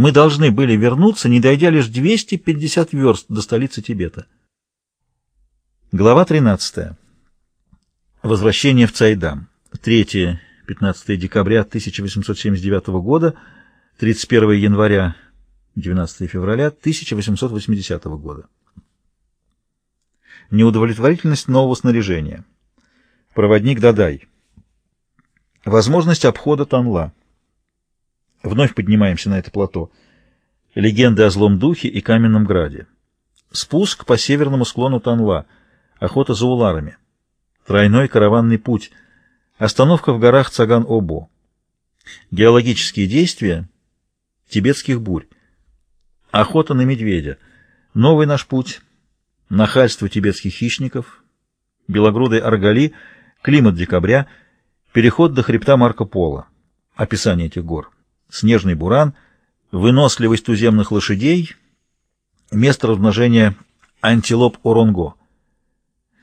мы должны были вернуться, не дойдя лишь 250 верст до столицы Тибета. Глава 13. Возвращение в Цайдам. 3-15 декабря 1879 года, 31 января 12 февраля 1880 года. Неудовлетворительность нового снаряжения. Проводник Дадай. Возможность обхода Танла. Вновь поднимаемся на это плато. Легенды о злом духе и каменном граде. Спуск по северному склону Танла. Охота за уларами. Тройной караванный путь. Остановка в горах Цаган-Обо. Геологические действия тибетских бурь. Охота на медведя. Новый наш путь. Нахальство тибетских хищников. Белогрудый Аргали. Климат декабря. Переход до хребта Марко Поло. Описание этих гор. Снежный буран. Выносливость туземных лошадей. Место размножения антилоп Оронго.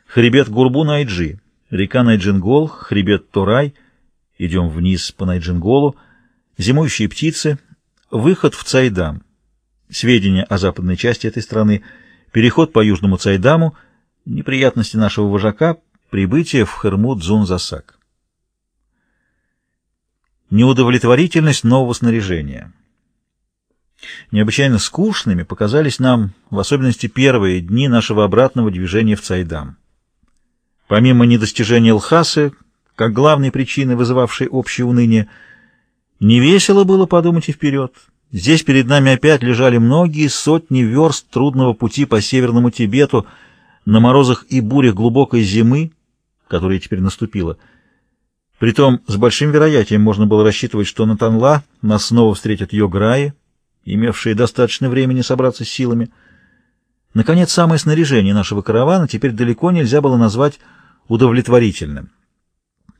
Хребет Гурбу Найджи. Река Найджингол. Хребет Торай. Идем вниз по Найджинголу. Зимующие птицы. Выход в Цайдам сведения о западной части этой страны, переход по Южному Цайдаму, неприятности нашего вожака, прибытие в Хермут-Зун-Засак. Неудовлетворительность нового снаряжения. Необычайно скучными показались нам, в особенности первые дни нашего обратного движения в Цайдам. Помимо недостижения Лхасы, как главной причины, вызывавшей общее уныние, невесело было подумать и вперед — Здесь перед нами опять лежали многие сотни верст трудного пути по Северному Тибету на морозах и бурях глубокой зимы, которая теперь наступила. Притом с большим вероятием можно было рассчитывать, что на Танла нас снова встретят Йограи, имевшие достаточно времени собраться с силами. Наконец, самое снаряжение нашего каравана теперь далеко нельзя было назвать удовлетворительным.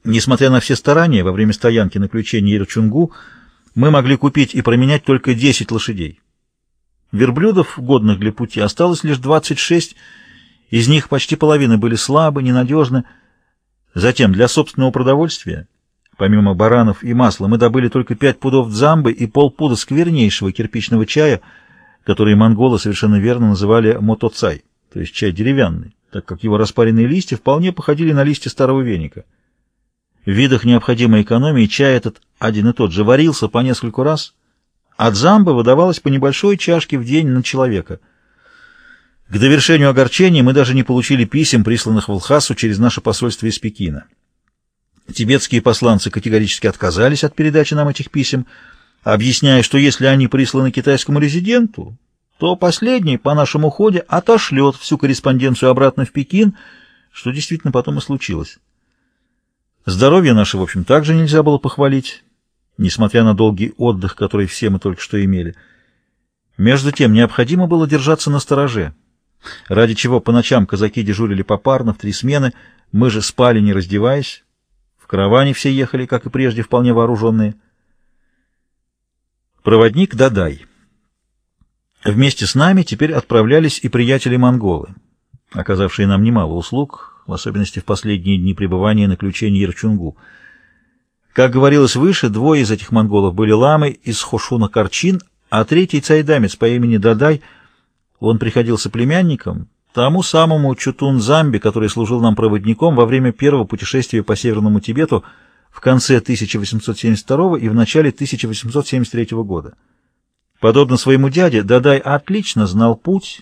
Несмотря на все старания во время стоянки на ключе Ирчунгу, мы могли купить и променять только 10 лошадей. Верблюдов, годных для пути, осталось лишь 26, из них почти половина были слабы, ненадежны. Затем для собственного продовольствия, помимо баранов и масла, мы добыли только 5 пудов дзамбы и полпуда сквернейшего кирпичного чая, который монголы совершенно верно называли мотоцай, то есть чай деревянный, так как его распаренные листья вполне походили на листья старого веника. В видах необходимой экономии чай этот один и тот же варился по нескольку раз, а дзамба выдавалась по небольшой чашке в день на человека. К довершению огорчения мы даже не получили писем, присланных в Лхасу через наше посольство из Пекина. Тибетские посланцы категорически отказались от передачи нам этих писем, объясняя, что если они присланы китайскому резиденту, то последний по нашему ходе отошлет всю корреспонденцию обратно в Пекин, что действительно потом и случилось. Здоровье наше, в общем, также нельзя было похвалить, несмотря на долгий отдых, который все мы только что имели. Между тем, необходимо было держаться на стороже, ради чего по ночам казаки дежурили попарно в три смены, мы же спали, не раздеваясь. В караване все ехали, как и прежде, вполне вооруженные. Проводник Дадай. Вместе с нами теперь отправлялись и приятели-монголы, оказавшие нам немало услуг, в особенности в последние дни пребывания на ключе Ньерчунгу. Как говорилось выше, двое из этих монголов были ламы из Хошуна Карчин, а третий цайдамец по имени Дадай, он приходился племянником, тому самому Чутун Замби, который служил нам проводником во время первого путешествия по Северному Тибету в конце 1872 и в начале 1873 года. Подобно своему дяде, Дадай отлично знал путь,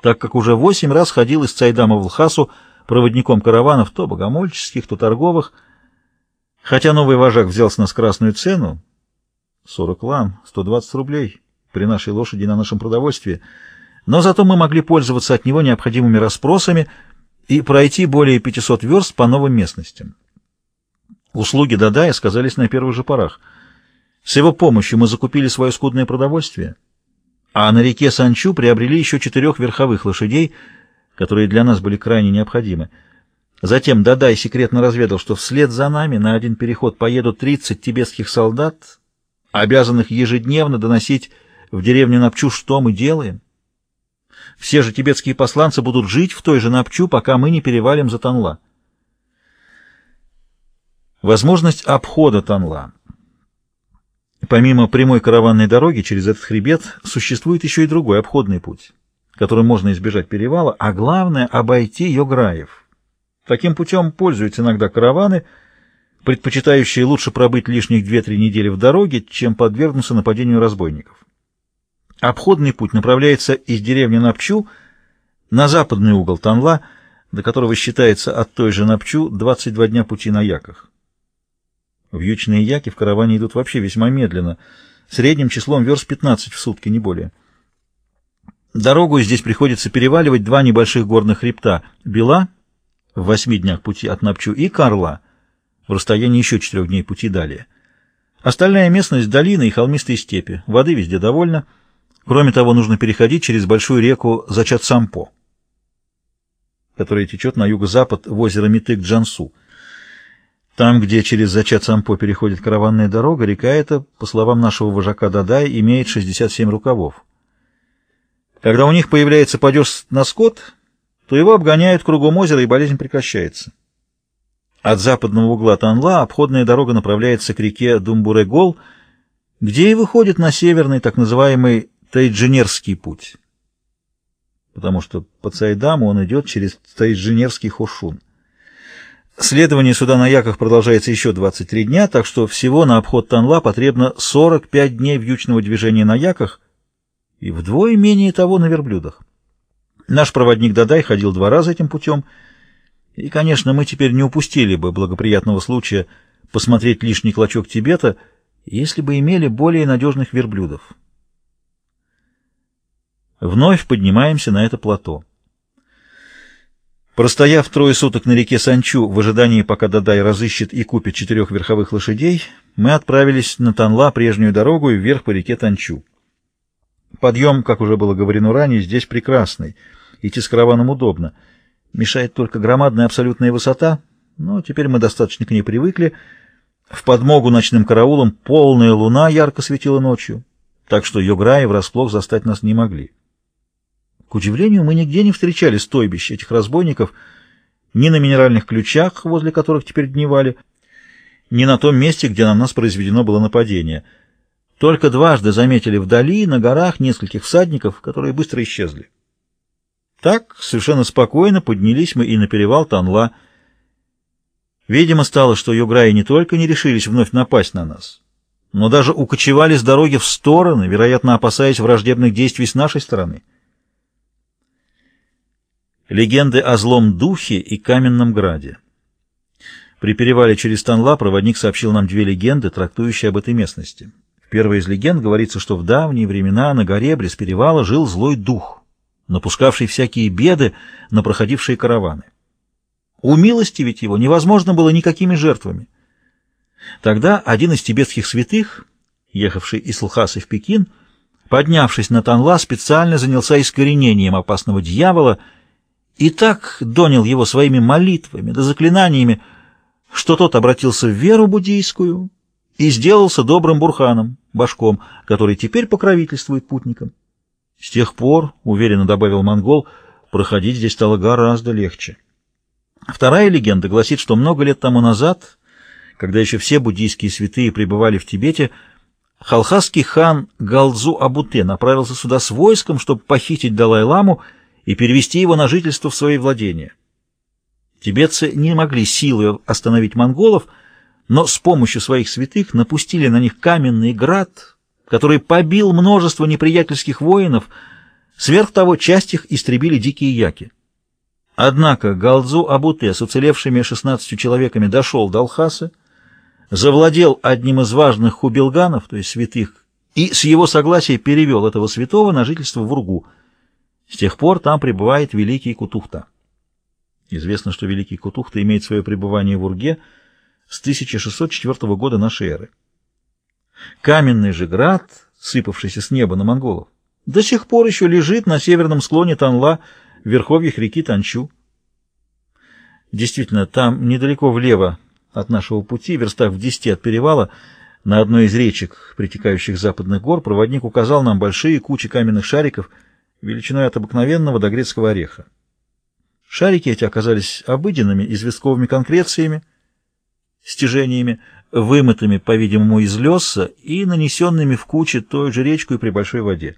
так как уже восемь раз ходил из Цайдама в Лхасу, проводником караванов, то богомольческих, то торговых. Хотя новый вожак взял с нас красную цену, 40 лам, 120 рублей при нашей лошади на нашем продовольствии, но зато мы могли пользоваться от него необходимыми расспросами и пройти более 500 верст по новым местностям. Услуги Дадая сказались на первых же порах. С его помощью мы закупили свое скудное продовольствие, а на реке Санчу приобрели еще четырех верховых лошадей — которые для нас были крайне необходимы. Затем Дадай секретно разведал, что вслед за нами на один переход поедут 30 тибетских солдат, обязанных ежедневно доносить в деревню Напчу, что мы делаем. Все же тибетские посланцы будут жить в той же Напчу, пока мы не перевалим за Танла. Возможность обхода Танла. Помимо прямой караванной дороги через этот хребет существует еще и другой обходный путь, которым можно избежать перевала, а главное — обойти Йограев. Таким путем пользуются иногда караваны, предпочитающие лучше пробыть лишних 2-3 недели в дороге, чем подвергнуться нападению разбойников. Обходный путь направляется из деревни Напчу на западный угол Танла, до которого считается от той же Напчу 22 дня пути на яках. Вьючные яки в караване идут вообще весьма медленно, средним числом верст 15 в сутки, не более. Дорогу здесь приходится переваливать два небольших горных хребта — Бела в восьми днях пути от Напчу и Карла в расстоянии еще четырех дней пути далее. Остальная местность — долины и холмистые степи, воды везде довольно. Кроме того, нужно переходить через большую реку Зачат-Сампо, которая течет на юго-запад в озеро Митык-Джансу. Там, где через Зачат-Сампо переходит караванная дорога, река эта, по словам нашего вожака Дадай, имеет 67 рукавов. Когда у них появляется падеж на скот, то его обгоняют кругом озера, и болезнь прекращается. От западного угла Танла обходная дорога направляется к реке Думбурегол, где и выходит на северный, так называемый Тайджинерский путь, потому что по Цайдаму он идет через Тайджинерский Хошун. Следование сюда на яках продолжается еще 23 дня, так что всего на обход Танла потребно 45 дней вьючного движения на яках и вдвое менее того на верблюдах. Наш проводник Дадай ходил два раза этим путем, и, конечно, мы теперь не упустили бы благоприятного случая посмотреть лишний клочок Тибета, если бы имели более надежных верблюдов. Вновь поднимаемся на это плато. Простояв трое суток на реке Санчу в ожидании, пока Дадай разыщет и купит четырех верховых лошадей, мы отправились на Танла прежнюю дорогу и вверх по реке Танчу. Подъем, как уже было говорено ранее, здесь прекрасный, идти с караваном удобно. Мешает только громадная абсолютная высота, но теперь мы достаточно к ней привыкли. В подмогу ночным караулам полная луна ярко светила ночью, так что Йограи врасплох застать нас не могли. К удивлению, мы нигде не встречали стойбищ этих разбойников, ни на минеральных ключах, возле которых теперь дневали, ни на том месте, где на нас произведено было нападение. Только дважды заметили вдали, на горах, нескольких всадников, которые быстро исчезли. Так, совершенно спокойно поднялись мы и на перевал Танла. Видимо, стало, что юграи не только не решились вновь напасть на нас, но даже укочевали с дороги в стороны, вероятно, опасаясь враждебных действий с нашей стороны. Легенды о злом духе и каменном граде. При перевале через Танла проводник сообщил нам две легенды, трактующие об этой местности. В первой из легенд говорится, что в давние времена на горе близ перевала жил злой дух, напускавший всякие беды на проходившие караваны. Умилостивить его невозможно было никакими жертвами. Тогда один из тибетских святых, ехавший из Лхасы в Пекин, поднявшись на Танла, специально занялся искоренением опасного дьявола — и так донял его своими молитвами да заклинаниями, что тот обратился в веру буддийскую и сделался добрым бурханом, башком, который теперь покровительствует путникам. С тех пор, уверенно добавил монгол, проходить здесь стало гораздо легче. Вторая легенда гласит, что много лет тому назад, когда еще все буддийские святые пребывали в Тибете, халхасский хан Галзу Абуте направился сюда с войском, чтобы похитить Далай-ламу и перевести его на жительство в свои владения. Тибетцы не могли силой остановить монголов, но с помощью своих святых напустили на них каменный град, который побил множество неприятельских воинов, сверх того часть их истребили дикие яки. Однако Галдзу Абуте с уцелевшими 16 человеками дошел до Алхаса, завладел одним из важных хубилганов, то есть святых, и с его согласия перевел этого святого на жительство в Ургу – с тех пор там пребывает Великий Кутухта. Известно, что Великий Кутухта имеет свое пребывание в Урге с 1604 года нашей эры. Каменный же град, сыпавшийся с неба на монголов, до сих пор еще лежит на северном склоне Танла, в верховьях реки Танчу. Действительно, там недалеко влево от нашего пути, верстах в десяти от перевала, на одной из речек, притекающих западных гор, проводник указал нам большие кучи каменных шариков — величиной от обыкновенного до грецкого ореха. Шарики эти оказались обыденными известковыми конкрециями, стяжениями, вымытыми, по-видимому, из леса и нанесенными в куче той же речку и при большой воде.